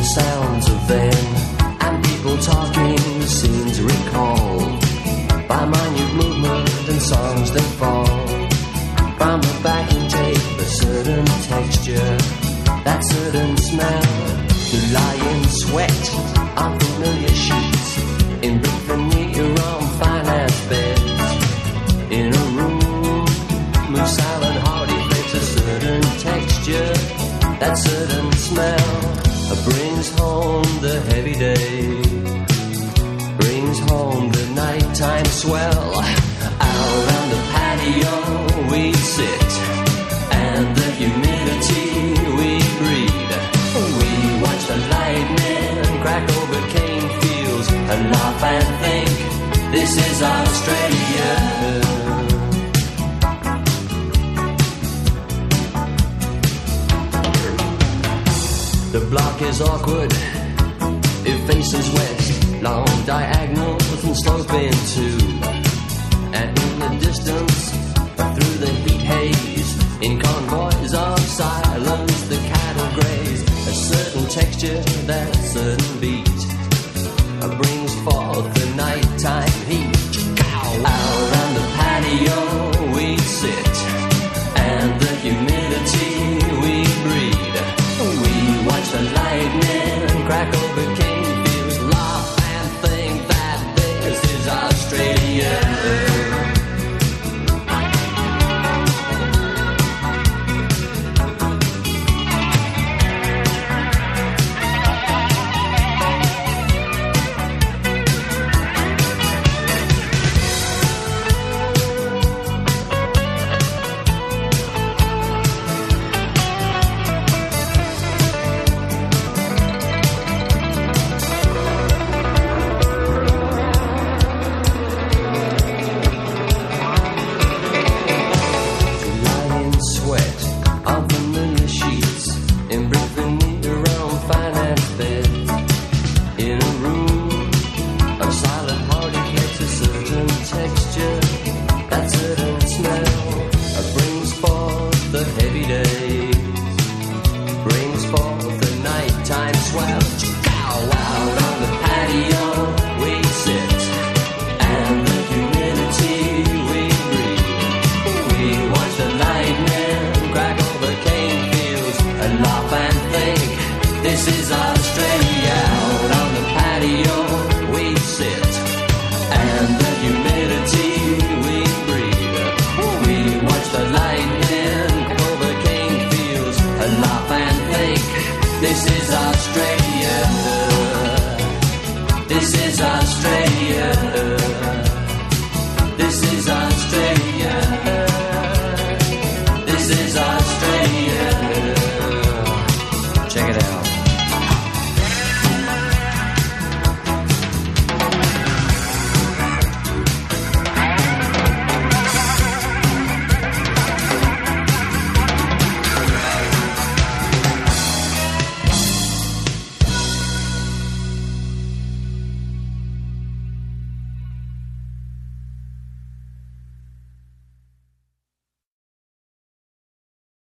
the sounds of them and people talking, the scenes recalled by minute movement and songs that fall. From a backing tape, a certain texture, that certain smell, lie in sweat on familiar sheets in brick veneer on finance beds in a room, move silent, hardy flakes, a certain texture, that certain smell brings home the heavy day, brings home the nighttime swell. Out on the patio we sit, and the humidity we breathe. We watch the lightning crack over cane fields and laugh and think this is Australia. The block is awkward, it faces west, long diagonals and sloping too. And in the distance, through the heat haze, in convoys of silence, the cattle graze. A certain texture, that certain beat, uh, brings forth the nighttime this is Australia. Out on the patio we sit, and the humidity we breathe. We watch the lightning over cane fields and laugh and think. This is Australia.